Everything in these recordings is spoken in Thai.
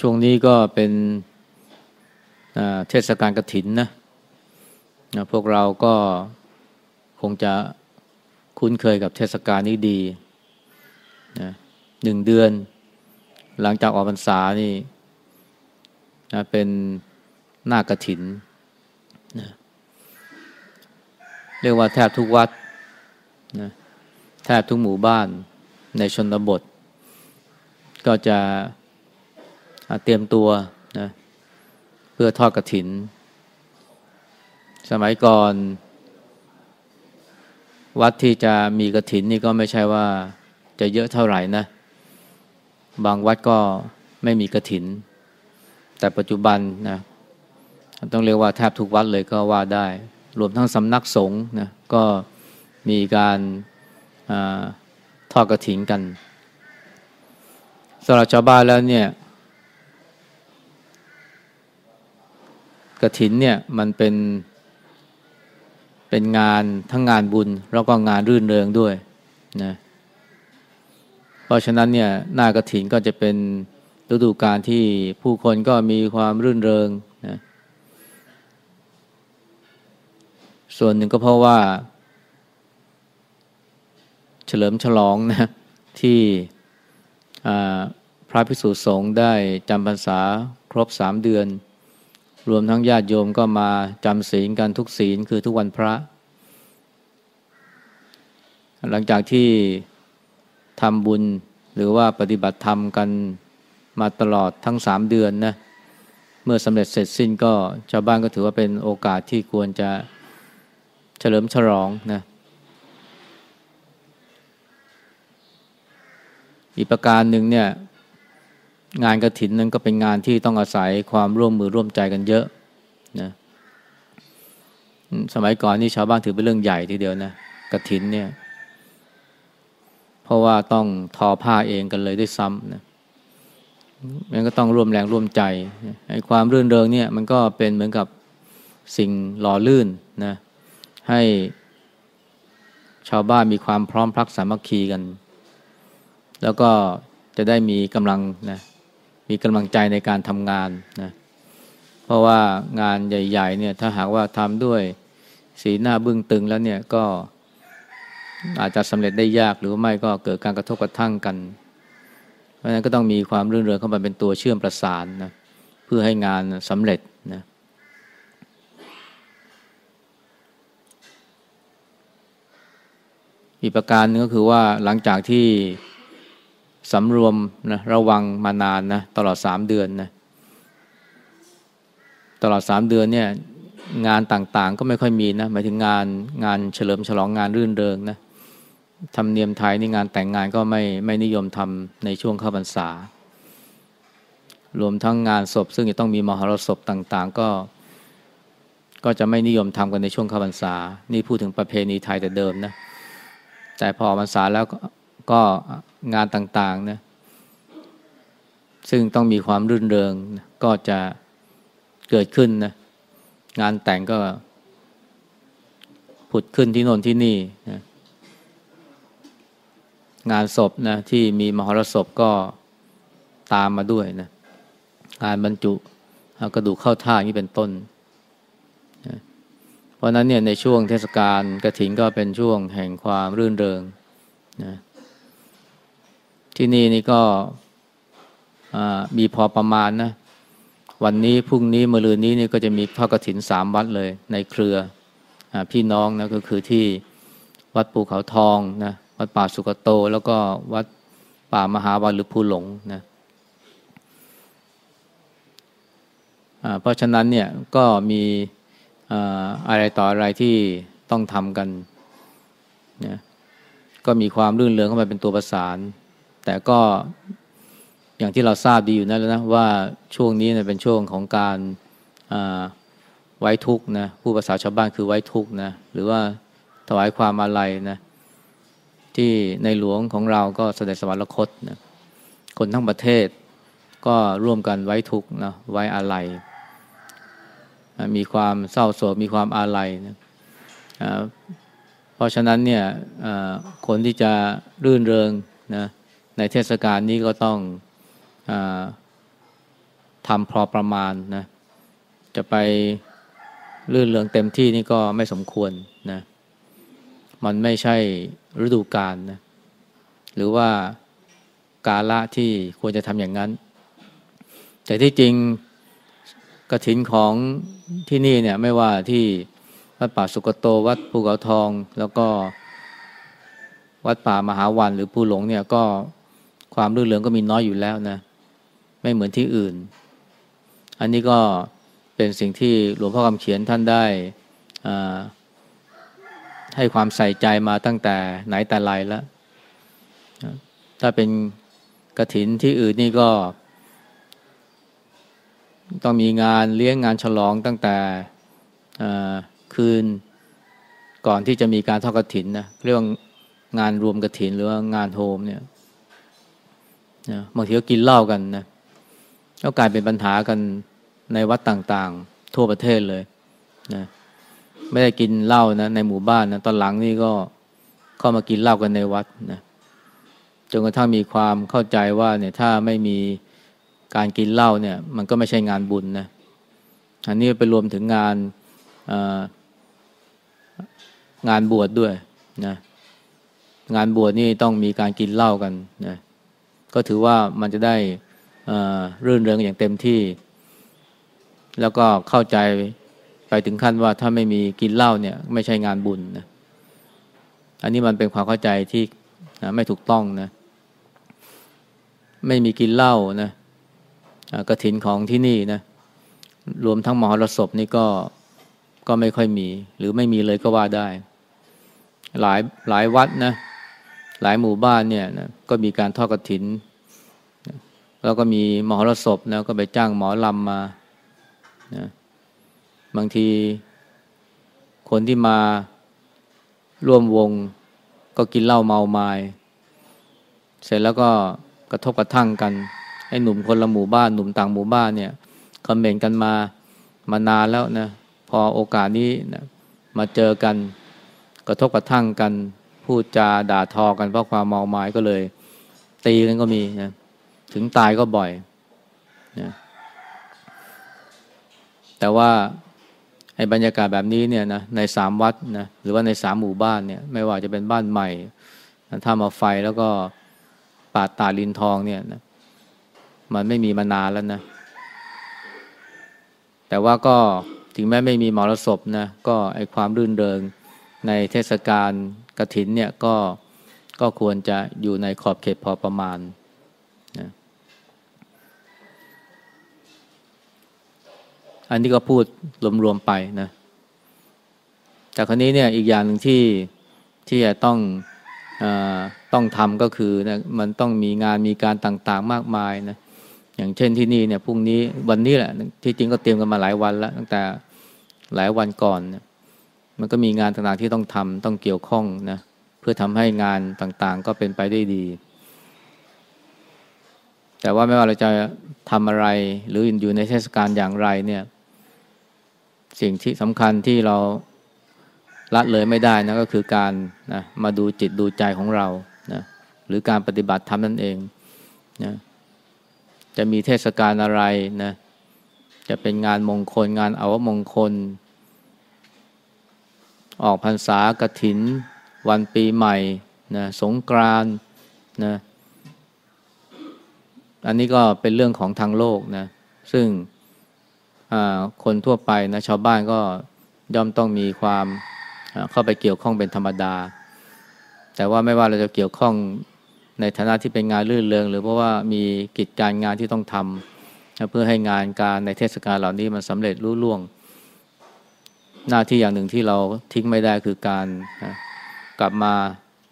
ช่วงนี้ก็เป็นเทศกาลกระถินนะพวกเราก็คงจะคุ้นเคยกับเทศกาลนี้ดีนะหนึ่งเดือน หลังจากออกพรรษานี่นะเป็นหน้ากระถินนะเรียกว่าแทบทุกวัดนะแทบทุกหมู่บ้านในชนบท ก็จะ เตรียมตัวนะเพื่อทอดกระถิน สมัยก่อน วัดที่จะมีกระถินนี่ก็ไม่ใช่ว่าจะเยอะเท่าไหร่นะ บางวัดก็ไม่มีกระถิน แต่ปัจจุบันนะต้องเรียกว่าแทบทุกวัดเลยก็ว่าได้ รวมทั้งสำนักสงฆ์นะก็มีการอทอดกระถินกันสำหรับชาวบ้านแล้วเนี่ย กระถินเนี่ยมันเป็นเป็นงานทั้งงานบุญ แล้วก็งานรื่นเริงด้วยนะเพราะฉะนั้นเนี่ยหน้ากระถินก็จะเป็นฤดูการที่ผู้คนก็มีความรื่นเริงนะส่วนหนึ่งก็เพราะว่า เฉลิมฉลองนะที่พระภิกษุสงฆ์ได้จำพรรษาครบสามเดือน รวมทั้งญาติโยมก็มาจำศีลกันทุกศีลคือทุกวันพระ หลังจากที่ทำบุญหรือว่าปฏิบัติธรรมกันมาตลอดทั้งสามเดือนนะเมื่อสำเร็จเสร็จสิ้นก็ชาวบ้านก็ถือว่าเป็นโอกาสที่ควรจะเฉลิมฉลองนะอีกประการหนึ่งเนี่ย งานกระถินนั้นก็เป็นงานที่ต้องอาศัยความร่วมมือร่วมใจกันเยอะนะสมัยก่อนนี่ชาวบ้านถือเป็นเรื่องใหญ่ทีเดียวนะกระถินเนี่ย เพราะว่าต้องทอผ้าเองกันเลยด้วยซ้ำนะมันก็ต้องร่วมแรงร่วมใจไอ้ความรื่นเริงเนี่ย มันก็เป็นเหมือนกับสิ่งหล่อลื่นนะให้ชาวบ้านมีความพร้อมพรักสามัคคีกัน แล้วก็จะได้มีกำลังนะ มีกำลังใจในการทำงานนะเพราะว่างานใหญ่ ๆ เนี่ยถ้าหากว่าทำด้วยสีหน้าบึ้งตึงแล้วเนี่ยก็อาจจะสำเร็จได้ยากหรือไม่ก็เกิดการกระทบกระทั่งกัน เพราะฉะนั้นก็ต้องมีความรื่นเริงเข้ามาเป็นตัวเชื่อมประสานนะเพื่อให้งานสำเร็จนะอีกประการนึงก็คือว่าหลังจากที่ สำรวมนะระวังมานานนะตลอดสามเดือนนะตลอดสามเดือนเนี่ยงานต่างๆ ก็ไม่ค่อยมีนะหมายถึงงานงานเฉลิมฉลองงานรื่นเริงนะทำเนียมไทยนี่งานแต่งงานก็ไม่ไม่นิยมทำในช่วงเข้าพรรษา รวมทั้งงานศพ ซึ่งจะต้องมีมหรสพต่างๆ ก็ ก็จะไม่นิยมทำกันในช่วงเข้าพรรษา นี่พูดถึงประเพณีไทยแต่เดิมนะแต่พอพรรษาแล้ว ก็งานต่างๆนะซึ่งต้องมีความรื่นเริงก็จะเกิดขึ้นนะงานแต่งก็ผุดขึ้นที่โน่นที่นี่นะงานศพนะที่มีมหรสพก็ตามมาด้วยนะงานบรรจุกระดูกเข้าท่านี้เป็นต้นนะเพราะนั้นเนี่ยในช่วงเทศกาลกระถิ่นก็เป็นช่วงแห่งความรื่นเริงนะ ที่นี่นี่ก็มีพอประมาณนะ วันนี้พรุ่งนี้มะรืนนี้นี่ก็จะมีทอดกระถินสามวัดเลยในเครืออพี่น้องนะก็คือที่วัดภูเขาทองนะวัดป่าสุกโต แล้วก็วัดป่ามหาวันหรือภูหลงนะเพราะฉะนั้นเนี่ยก็มีอะไรต่ออะไรที่ต้องทำกันนะก็มีความรื่นเริงเข้ามาเป็นตัวประสาน แต่ก็อย่างที่เราทราบดีอยู่นั่นแล้วนะว่าช่วงนี้เนี่ยเป็นช่วงของการไว้ทุกนะผู้ภาษาชาวบ้านคือไว้ทุกนะหรือว่าถวายความอาลัยนะที่ในหลวงของเราก็เสด็จสวรรคตนะคนทั้งประเทศก็ร่วมกันไว้ทุกนะไว้อาลัยมีความเศร้าโศกมีความอาลัยนะเพราะฉะนั้นเนี่ยคนที่จะรื่นเริงนะ ในเทศกาลนี้ก็ต้องอำพอประมาณนะจะไปลื่นเรืองเต็มที่นี่ก็ไม่สมควรนะมันไม่ใช่ฤดูกาลนะหรือว่ากาละที่ควรจะทำอย่างนั้น แต่ที่จริงกระถินของที่นี่เนี่ยไม่ว่าที่วัดป่าสุกโตวัดภูเขาทอง แล้วก็วัดป่ามหาวันหรือภูหลงเนี่ยก็ ความรื่นเริงก็มีน้อยอยู่แล้วนะ ไม่เหมือนที่อื่น อันนี้ก็เป็นสิ่งที่หลวงพ่อคำเขียนท่านได้ให้ความใส่ใจมาตั้งแต่ไหนแต่ไรแล้วถ้าเป็นกระถินที่อื่นนี่ก็ ต้องมีงานเลี้ยงงานฉลองตั้งแต่คืนก่อนที่จะมีการทอดกระถินนะเรื่องงานรวมกระถินหรือว่างานโฮมเนี่ย นะบางทีก็กินเหล้ากันนะก็กลายเป็นปัญหากันในวัดต่างๆ ทั่วประเทศเลยนะไม่ได้กินเหล้านะในหมู่บ้านนะตอนหลังนี่ก็เข้ามากินเหล้ากันในวัดนะจนกระทั่งมีความเข้าใจว่าเนี่ยถ้าไม่มีการกินเหล้าเนี่ย มันก็ไม่ใช่งานบุญนะอันนี้ไปรวมถึงงานงานบวชดด้วยนะงานบวชนี่ต้องมีการกินเหล้ากันนะ ก็ถือว่ามันจะได้รื่นเริงอย่างเต็มที่ แล้วก็เข้าใจไปถึงขั้นว่าถ้าไม่มีกินเหล้าเนี่ยไม่ใช่งานบุญนะอันนี้มันเป็นความเข้าใจที่ไม่ถูกต้องนะ ไม่มีกินเหล้านะกระถินของที่นี่นะ รวมทั้งมหรสพนี่ก็ก็ไม่ค่อยมี หรือไม่มีเลยก็ว่าได้ หลายหลายวัดนะ หลายหมู่บ้านเนี่ยนะก็มีการทอดกระถิน แล้วก็มีมหรสพนะก็ไปจ้างหมอลำมานะบางทีคนที่มาร่วมวงก็กินเหล้าเมาไมา้เสร็จแล้วก็กระทบกระทั่งกันไอ้หนุ่มคนละหมู่บ้านหนุ่มต่างหมู่บ้านเนี่ยคอมเมนต์กันมามานานแล้วนะพอโอกาสนี้นะมาเจอกันกระทบกระทั่งกัน พูดจาด่าทอกันเพราะความเมาไม้ก็เลย ตีกันก็มีนะถึงตายก็บ่อยนะแต่ว่าไอ้บรรยากาศแบบนี้เนี่ยนะในสามวัดนะหรือว่าในสามหมู่บ้านเนี่ย ไม่ว่าจะเป็นบ้านใหม่ท่ามาไฟแล้วก็ป่าตาลินทองเนี่ยนะมันไม่มีมานานแล้วนะ แต่ว่าก็ถึงแม้ไม่มีมรสพนะก็ไอความรื่นเริงในเทศกาล กระถินเนี่ยก็ก็ควรจะอยู่ในขอบเขตพอประมาณนะอันนี้ก็พูดรวมๆไปนะแต่ครนี้เนี่ยอีกอย่างหนึ่งที่ที่จะต้องอต้องทำก็คือนะมันต้องมีงานมีการต่างๆมากมายนะอย่างเช่นที่นี่เนี่ยพรุ่งนี้วันนี้แหละที่จริงก็เตรียมกันมาหลายวันแล้ว ตั้งแต่หลายวันก่อนนะ มันก็มีงานต่างๆที่ต้องทำต้องเกี่ยวข้องนะเพื่อทำให้งานต่างๆ ก็เป็นไปได้ดี แต่ว่าไม่ว่าเราจะทำอะไร หรืออยู่ในเทศกาลอย่างไรเนี่ยสิ่งที่สำคัญที่เราละเลยไม่ได้นะก็คือการนะมาดูจิตดูใจของเรานะหรือการปฏิบัติธรรมนั่นเองนะจะมีเทศกาลอะไรนะจะเป็นงานมงคลงานอาวมงคล ออกพรรษากระถิน วันปีใหม่นะสงกรานนะอันนี้ก็เป็นเรื่องของทางโลกนะซึ่งคนทั่วไปนะชาวบ้านก็ย่อมต้องมีความเข้าไปเกี่ยวข้องเป็นธรรมดา แต่ว่าไม่ว่าเราจะเกี่ยวข้องในฐานะที่เป็นงานลื่นเริงหรือเพราะว่ามีกิจการงานที่ต้องทำเพื่อให้งานการในเทศกาลเหล่านี้มันสำเร็จรุ่ล่วง หน้าที่อย่างหนึ่งที่เราทิ้งไม่ได้คือการนะกลับมา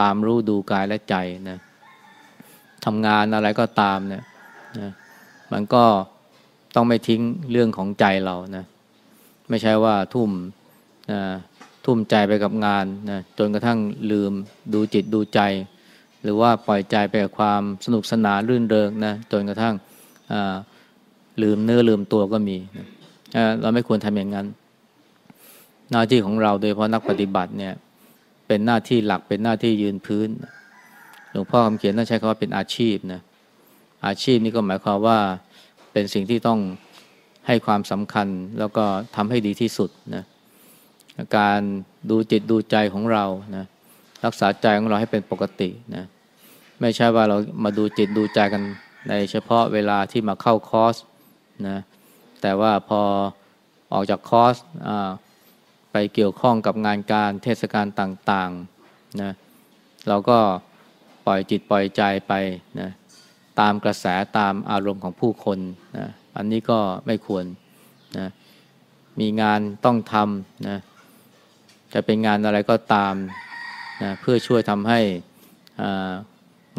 ตามรู้ดูกายและใจนะทำงานอะไรก็ตามเนี่ยนะมันก็ต้องไม่ทิ้งเรื่องของใจเรานะไม่ใช่ว่าทุ่มนะทุ่มใจไปกับงานนะจนกระทั่งลืมดูจิตดูใจ หรือว่าปล่อยใจไปกับความสนุกสนานรื่นเริงนะจนกระทั่งลืมเนื้อลืมตัวก็มีนะเราไม่ควรทำอย่างนั้น หน้าที่ของเราโดยเพราะนักปฏิบัติเนี่ยเป็นหน้าที่หลักเป็นหน้าที่ยืนพื้น หลวงพ่อคำเขียนท่านใช้คำว่าเป็นอาชีพนะอาชีพนี่ก็หมายความว่าเป็นสิ่งที่ต้องให้ความสำคัญแล้วก็ทำให้ดีที่สุดนะการดูจิตดูใจของเรานะรักษาใจของเราให้เป็นปกตินะไม่ใช่ว่าเรามาดูจิตดูใจกันในเฉพาะเวลาที่มาเข้าคอร์สนะแต่ว่าพอออกจากคอร์สอ ไปเกี่ยวข้องกับงานการเทศกาลต่างๆนะเราก็ปล่อยจิตปล่อยใจไปนะตามกระแสตามอารมณ์ของผู้คนนะอันนี้ก็ไม่ควรนะมีงานต้องทำนะจะเป็นงานอะไรก็ตามนะเพื่อช่วยทำให้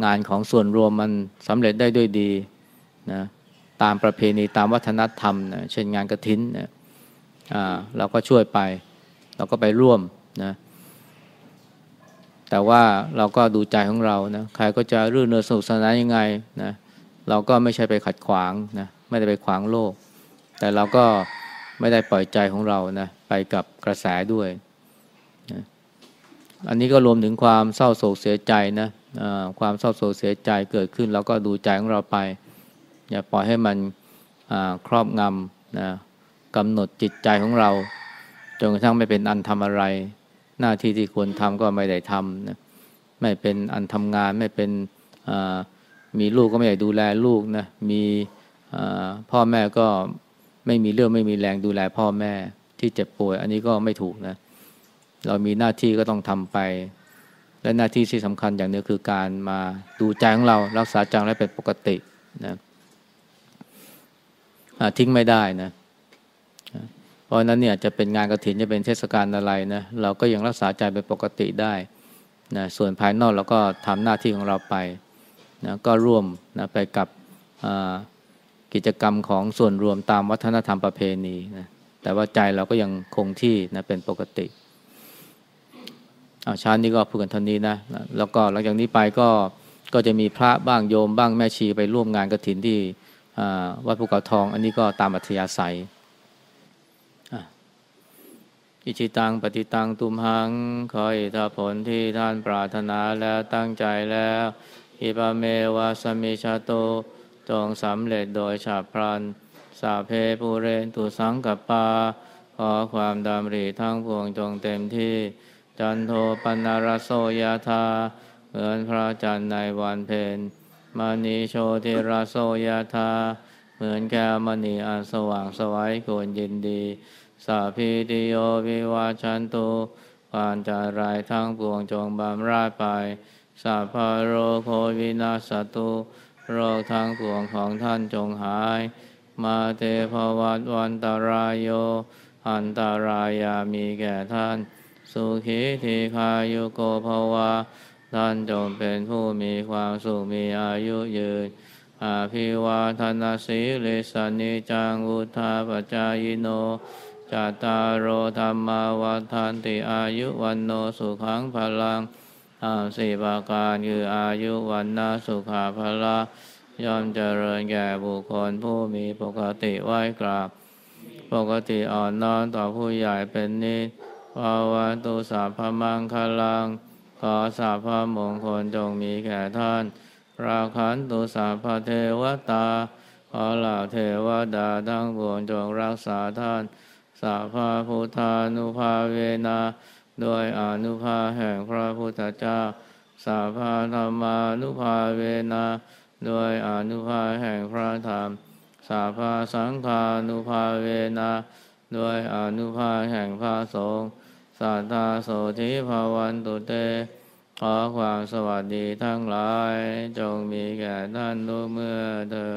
งานของส่วนรวมมันสำเร็จได้ด้วยดีนะตามประเพณีตามวัฒนธรรมนะเช่นงานกระถินนะเราก็ช่วยไป เราก็ไปร่วมนะแต่ว่าเราก็ดูใจของเรานะใครก็จะรื่นเริงสนุกสนานยังไงนะเราก็ไม่ใช่ไปขัดขวางนะไม่ได้ไปขวางโลก แต่เราก็ไม่ได้ปล่อยใจของเรานะไปกับกระแสด้วยนะอันนี้ก็รวมถึงความเศร้าโศกเสียใจนะความเศร้าโศกเสียใจเกิดขึ้นเราก็ดูใจของเราไป อย่าปล่อยให้มันครอบงำนะกำหนดจิตใจของเรา จนกระทั่งไม่เป็นอันทำอะไร หน้าที่ที่ควรทำก็ไม่ได้ทำนะไม่เป็นอันทำงานไม่เป็นมีลูกก็ไม่ได้ดูแลลูกนะมีพ่อแม่ก็ไม่มีเรื่องไม่มีแรงดูแลพ่อแม่ที่เจ็บป่วย อันนี้ก็ไม่ถูกนะเรามีหน้าที่ก็ต้องทำไป และหน้าที่ที่สำคัญอย่างนึงคือการมาดูใจของเรารักษาใจให้เป็นปกตินะทิ้งไม่ได้นะ ราะนั้นเนี่ยจะเป็นงานกระถินจะเป็นเทศกาลอะไรนะเราก็ยังรักษาใจเป็นปกติได้นะส่วนภายนอกเราก็ทำหน้าที่ของเราไปนะก็ร่วมนะไปกับกิจกรรมของส่วนรวมตามวัฒนธรรมประเพณีนะแต่ว่าใจเราก็ยังคงที่นะเป็นปกติอาชาตินี้ก็พูดกันเท่านี้นะแล้วก็หลังจากนี้ไปก็ก็จะมีพระบ้างโยมบ้างแม่ชีไปร่วมงานกระถินที่วัดภูเขาทอง อันนี้ก็ตามอัธยาศัย อิชิตังปฏิตังตุมหังขออิทธผลที่ท่านปรารถนาแล้วตั้งใจแล้วอิปเมวาสมิชาโตจงสำเร็จโดยฉับพลัน สาเพปูเรนตุสังกับปา ขอความดำริทั้งพวงจงเต็มที่ จันโทปนารโสยธา เหมือนพระจันทร์ในวันเพ็ญมณีโชติราโสยธา เหมือนแก้วมณีอันสว่างสวัยควรยินดี สาพีติโยวิวาชันตุความจารายทั้งปวงจงบำราดไปสัพพโรโควินาสตุโรคทั้งปวงของท่านจงหาย มาเตภวัตวันตารายโย อันตารายามีแก่ท่าน สุขีทีคายุโกภวะท่านจงเป็นผู้มีความสุขมีอายุยืน อาภิวาทนาสีลิสานิจังอุทาปจายโน จตารโรธรรมาวัฏานติอายุวันโนสุขังพลังอาสีประการคืออายุวันนาสุขาพละย่อมเจริญแก่บุคคลผู้มีปกติไหวกราบ ปกติอ่อนน้อมต่อผู้ใหญ่เป็นนิสภาวะตุสาพมังคลัง ขอสาพมงคลจงมีแก่ท่าน ราคันตุสาพเทวตา ขอเหล่าเทวดาทั้งปวงจงรักษาท่าน สัพพพุทธานุภาเวนะโดยอนุภาแห่งพระพุทธเจ้าสัพพธรรมานุภาเวนะโดยอนุภาแห่งพระธรรมสัพพสังฆานุภาเวนะโดยอนุภาแห่งพระสงฆ์สัทธาโสธิภาวันตุเต ขอความสวัสดีทั้งหลาย จงมีแก่ท่านทุกเมื่อเธอ